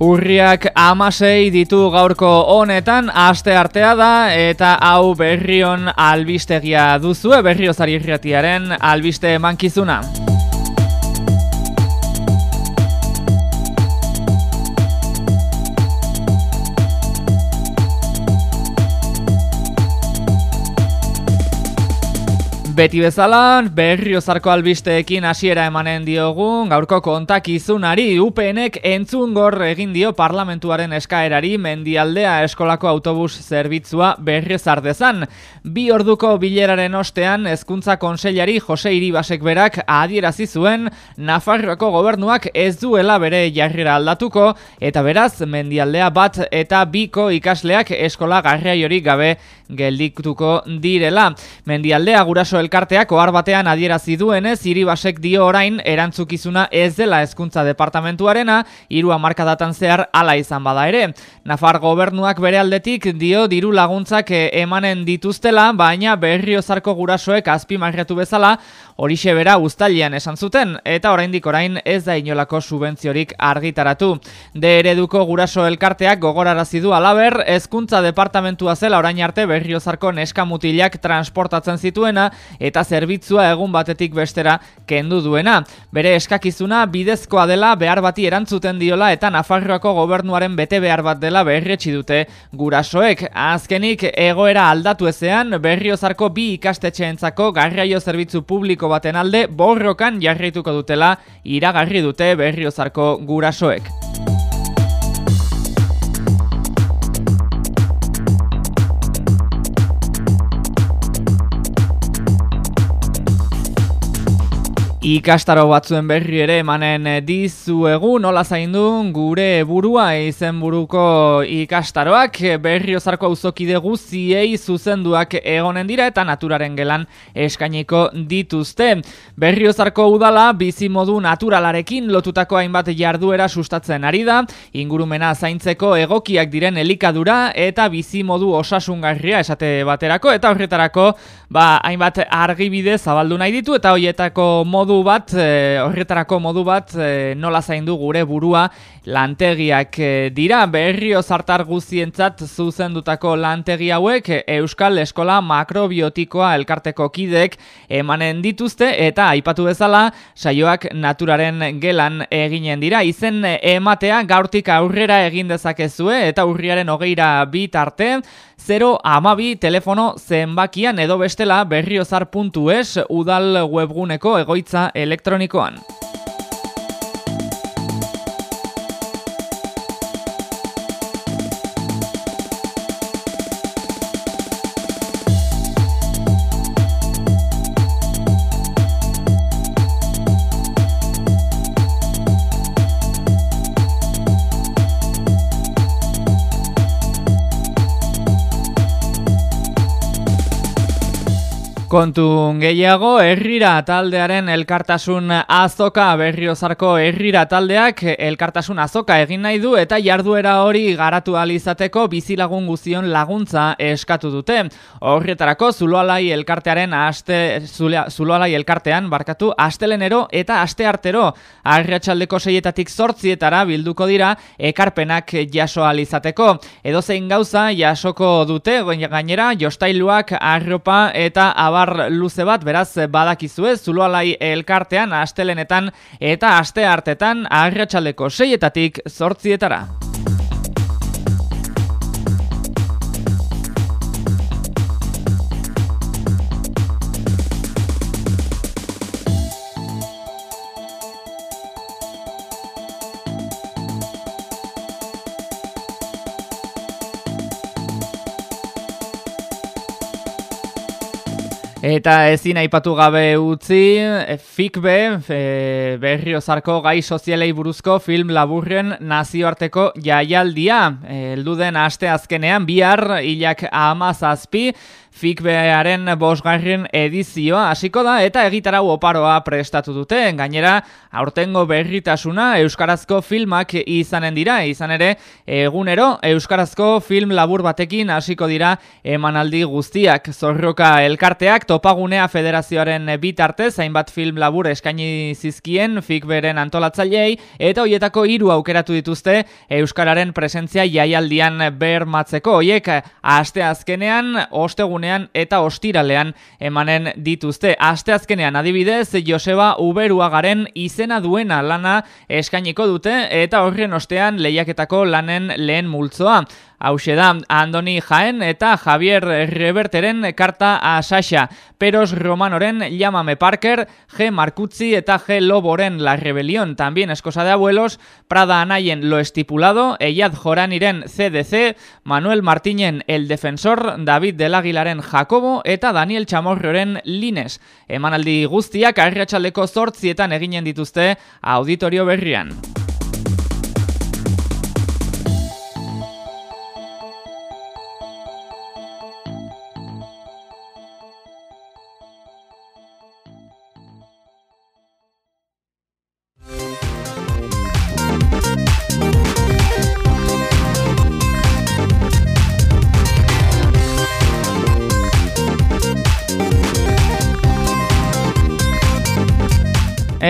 Urriak amasei ditu gaurko honetan, aste artea da, eta hau berrion albistegia duzue, berriozari irratiaren albiste mankizuna. Beti bezala, berriozarko albisteekin hasiera emanen diogun, gaurko kontakizunari UPNek entzun gor egin dio parlamentuaren eskaerari mendialdea eskolako autobus zerbitzua berriozar dezan. Bi orduko bileraren ostean, hezkuntza konseilari Jose Iribasek berak adierazi zuen Nafarroako gobernuak ez duela bere jarrera aldatuko, eta beraz, mendialdea bat eta biko ikasleak eskola garraiori gabe geldiktuko direla. Mendialdea guraso elkarteak ohar batean adierazi duenez Iribasek dio orain erantzukizuna ez dela hezkuntza departamentuarena hiru hamarkadatan zehar hala izan bada ere. Nafar gobernuak bere aldetik dio diru laguntzak emanen dituztela, baina berriozarko gurasoek azpimarratu bezala horixe bera uztailean esan zuten eta oraindik orain ez da inolako subentziorik argitaratu. De ereduko guraso elkarteak gogorarazi du alaber hezkuntza departamentua zela orain arte berriozarko neska mutilak transportatzen zituena eta zerbitzua egun batetik bestera kendu duena. Bere eskakizuna bidezkoa dela behar bati erantzuten diola eta Nafarroako gobernuaren bete behar bat dela berretsi dute gurasoek. Azkenik egoera aldatu ezean berriozarko bi ikastetxeentzako garraio zerbitzu publiko baten alde borrokan jarraituko dutela iragarri dute berriozarko gurasoek. Ikastaro batzuen berri ere emanen dizuegu. Nola zaindu gure burua izen buruko ikastaroak berriozarko auzokide guziei zuzenduak egonen dira eta naturaren gelan eskainiko dituzte. Berriozarko udala bizi modu naturalarekin lotutako hainbat jarduera sustatzen ari da, ingurumena zaintzeko egokiak diren elikadura eta bizi modu osasungarria esate baterako. Eta horretarako ba, hainbat argibide zabaldu nahi ditu eta hoietako modu modu bat, e, horretarako modu bat, e, nola zaindu gure burua lantegiak e, dira. Berrio zartar guzientzat zuzendutako lantegi hauek Euskal Eskola Makrobiotikoa elkarteko kidek emanen dituzte eta aipatu bezala saioak naturaren gelan eginen dira. Izen ematea gaurtik aurrera egin dezakezue eta urriaren hogeira bit arte 0 amabi telefono zenbakian edo bestela berriozar.es udal webguneko egoitza electronikoan. Kontu gehiago, herrira taldearen elkartasun azoka berriozarko herrira taldeak elkartasun azoka egin nahi du eta jarduera hori garatu alizateko bizilagun guzion laguntza eskatu dute. Horretarako zuloalai elkartearen aste, zuloalai elkartean barkatu astelenero eta asteartero arratsaldeko seietatik sortzietara bilduko dira ekarpenak jaso alizateko. Edo zein gauza jasoko dute gainera jostailuak arropa eta abar luze bat, beraz badakizue, zuloalai elkartean, astelenetan eta aste hartetan, arratsaleko seietatik zortzietara. Eta ezin aipatu gabe utzi, e, fikbe, e, berriozarko gai sozialei buruzko film laburren nazioarteko jaialdia. E, elduden aste azkenean, bihar, hilak amazazpi, Fikbearen bosgarren edizioa hasiko da eta egitarau oparoa prestatu dute. Gainera, aurtengo berritasuna Euskarazko filmak izanen dira. Izan ere, egunero Euskarazko film labur batekin hasiko dira emanaldi guztiak. Zorroka elkarteak topagunea federazioaren bitartez, hainbat film labur eskaini zizkien fikberen antolatzaileei, eta hoietako hiru aukeratu dituzte Euskararen presentzia jaialdian bermatzeko. Hoiek aste azkenean, ostegunean eta ostiralean emanen dituzte. Aste azkenean adibidez, Joseba Uberuagaren izena duena lana eskainiko dute, eta horren ostean lehiaketako lanen lehen multzoa. Hau da, Andoni Jaen eta Javier Reverteren karta a Sasha, Peros Romanoren Llámame Parker, G. Marcuzzi eta G. Loboren La Rebelión, también Escosa de Abuelos, Prada Anayen Lo Estipulado, Eyad Joraniren CDC, Manuel Martinen El Defensor, David del Aguilaren Jacobo eta Daniel Chamorroren Lines. Emanaldi guztiak arratsaleko zortzietan eginen dituzte auditorio berrian.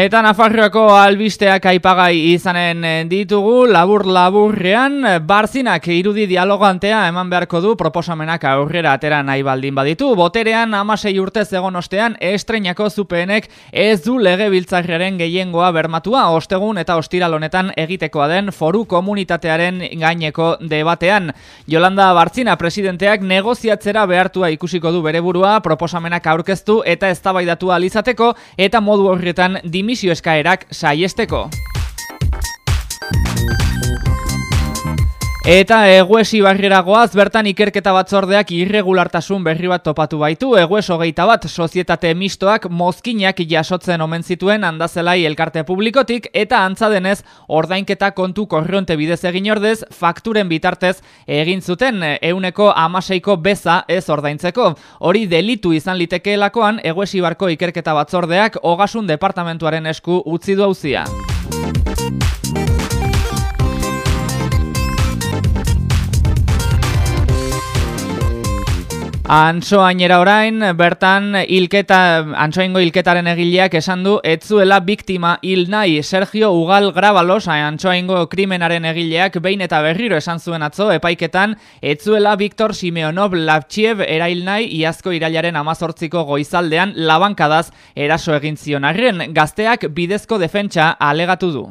Eta Nafarroako albisteak aipagai izanen eh, ditugu, labur-laburrean, barzinak irudi dialogantea eman beharko du proposamenak aurrera atera nahi baldin baditu. Boterean, amasei urte egon ostean, estreñako zupenek ez du lege biltzarriaren gehiengoa bermatua, ostegun eta ostiralonetan egitekoa den foru komunitatearen gaineko debatean. Jolanda Bartzina presidenteak negoziatzera behartua ikusiko du bere burua, proposamenak aurkeztu eta eztabaidatu alizateko, eta modu horretan dimi dimisio eskaerak saiesteko. Eta eguesi barreragoaz bertan ikerketa batzordeak irregulartasun berri bat topatu baitu. Egues hogeita bat sozietate mistoak mozkinak jasotzen omen zituen handazelai elkarte publikotik eta antza denez ordainketa kontu korronte bidez egin ordez fakturen bitartez egin zuten euneko amaseiko beza ez ordaintzeko. Hori delitu izan litekeelakoan eguesi barko ikerketa batzordeak ogasun departamentuaren esku utzi du hauzia. Antsoainera orain, bertan ilketa, antsoaingo ilketaren egileak esan du, etzuela biktima hil nahi. Sergio Ugal Grabalos, antsoaingo krimenaren egileak, behin eta berriro esan zuen atzo, epaiketan, etzuela Viktor Simeonov Lapchiev erail nahi, iazko irailaren amazortziko goizaldean, labankadaz eraso egin zionarren, gazteak bidezko defentsa alegatu du.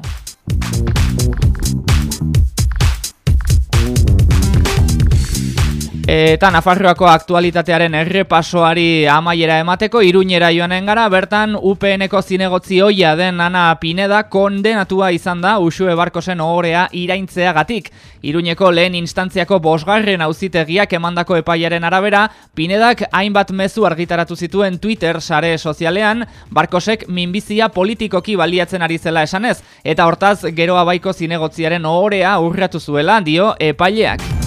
Eta Nafarroako aktualitatearen errepasoari amaiera emateko iruñera joanen gara, bertan UPNeko zinegotzi hoia den Ana Pineda kondenatua izan da Usue Barkosen ohorea iraintzeagatik. Iruñeko lehen instantziako bosgarren auzitegiak emandako epaiaren arabera, Pinedak hainbat mezu argitaratu zituen Twitter sare sozialean, Barkosek minbizia politikoki baliatzen ari zela esanez, eta hortaz geroa baiko zinegotziaren ohorea urratu zuela dio epaileak.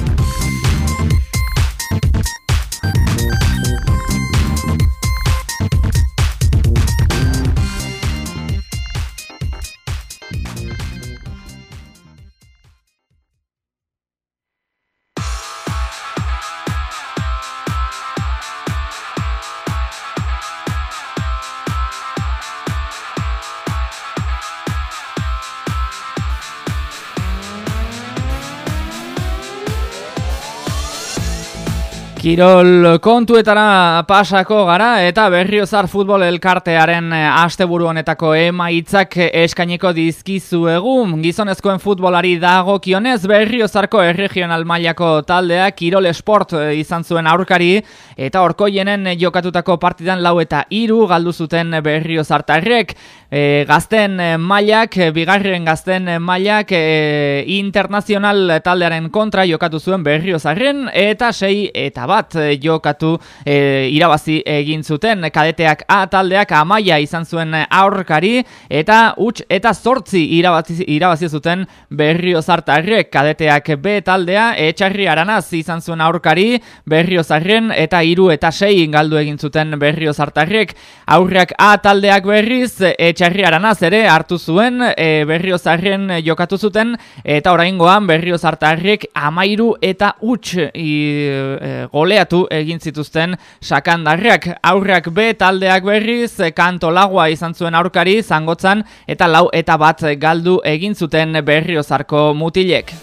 Kirol kontuetara pasako gara eta berriozar futbol elkartearen eh, asteburu honetako emaitzak eskainiko dizkizu egun. Gizonezkoen futbolari dago kionez berriozarko erregional mailako taldea Kirol Sport eh, izan zuen aurkari eta orkoienen jokatutako partidan lau eta iru galdu zuten berriozartarrek. E, gazten mailak, bigarren gazten mailak e, internazional taldearen kontra jokatu zuen berriozarren eta sei eta bat eh, jokatu e, irabazi egin zuten kadeteak A taldeak amaia izan zuen aurkari eta huts eta zortzi irabazi, irabazi zuten berrio zartarrek. Kadeteak B taldea etxarri aranaz izan zuen aurkari berrio zarren eta iru eta sei galdu egin zuten berrio zartarrek. Aurreak A taldeak berriz etxarri aranaz ere hartu zuen e, berrio zarren jokatu zuten eta oraingoan berrio zartarrek amairu eta huts e, goleatu egin zituzten sakandarriak. Aurrak B taldeak berriz kanto lagua izan zuen aurkari zangotzan eta lau eta bat galdu egin zuten berriozarko mutilek.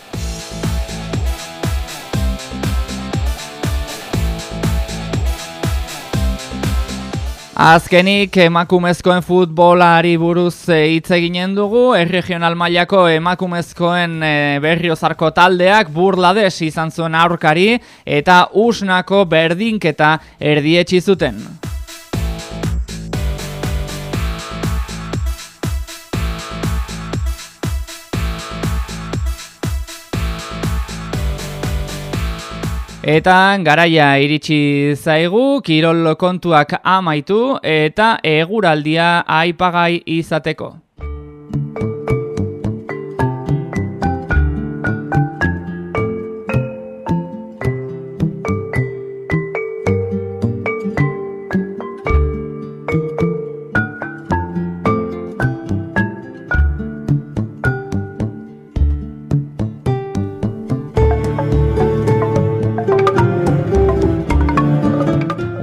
Azkenik emakumezkoen futbolari buruz eh, hitz eginen dugu, erregional mailako emakumezkoen eh, berriozarko taldeak burlades izan zuen aurkari eta usnako berdinketa erdietsi zuten. Eta garaia iritsi zaigu, kirol kontuak amaitu eta eguraldia aipagai izateko.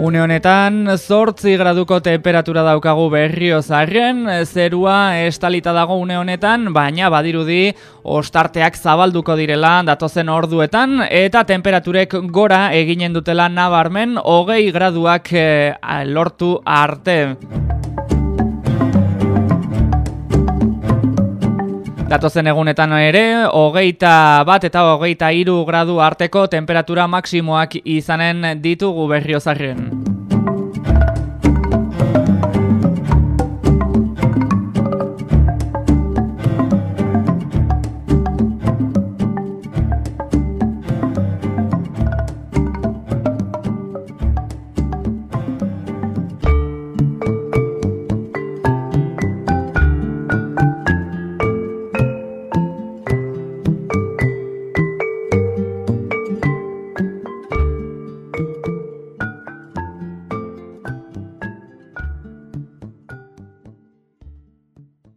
Une honetan, zortzi graduko temperatura daukagu berrio zarren, zerua estalita dago une honetan, baina badirudi ostarteak zabalduko direla datozen orduetan, eta temperaturek gora eginen dutela nabarmen, hogei graduak eh, lortu arte. Datozen egunetan ere, hogeita bat eta hogeita iru gradu arteko temperatura maksimoak izanen ditugu berriozarren.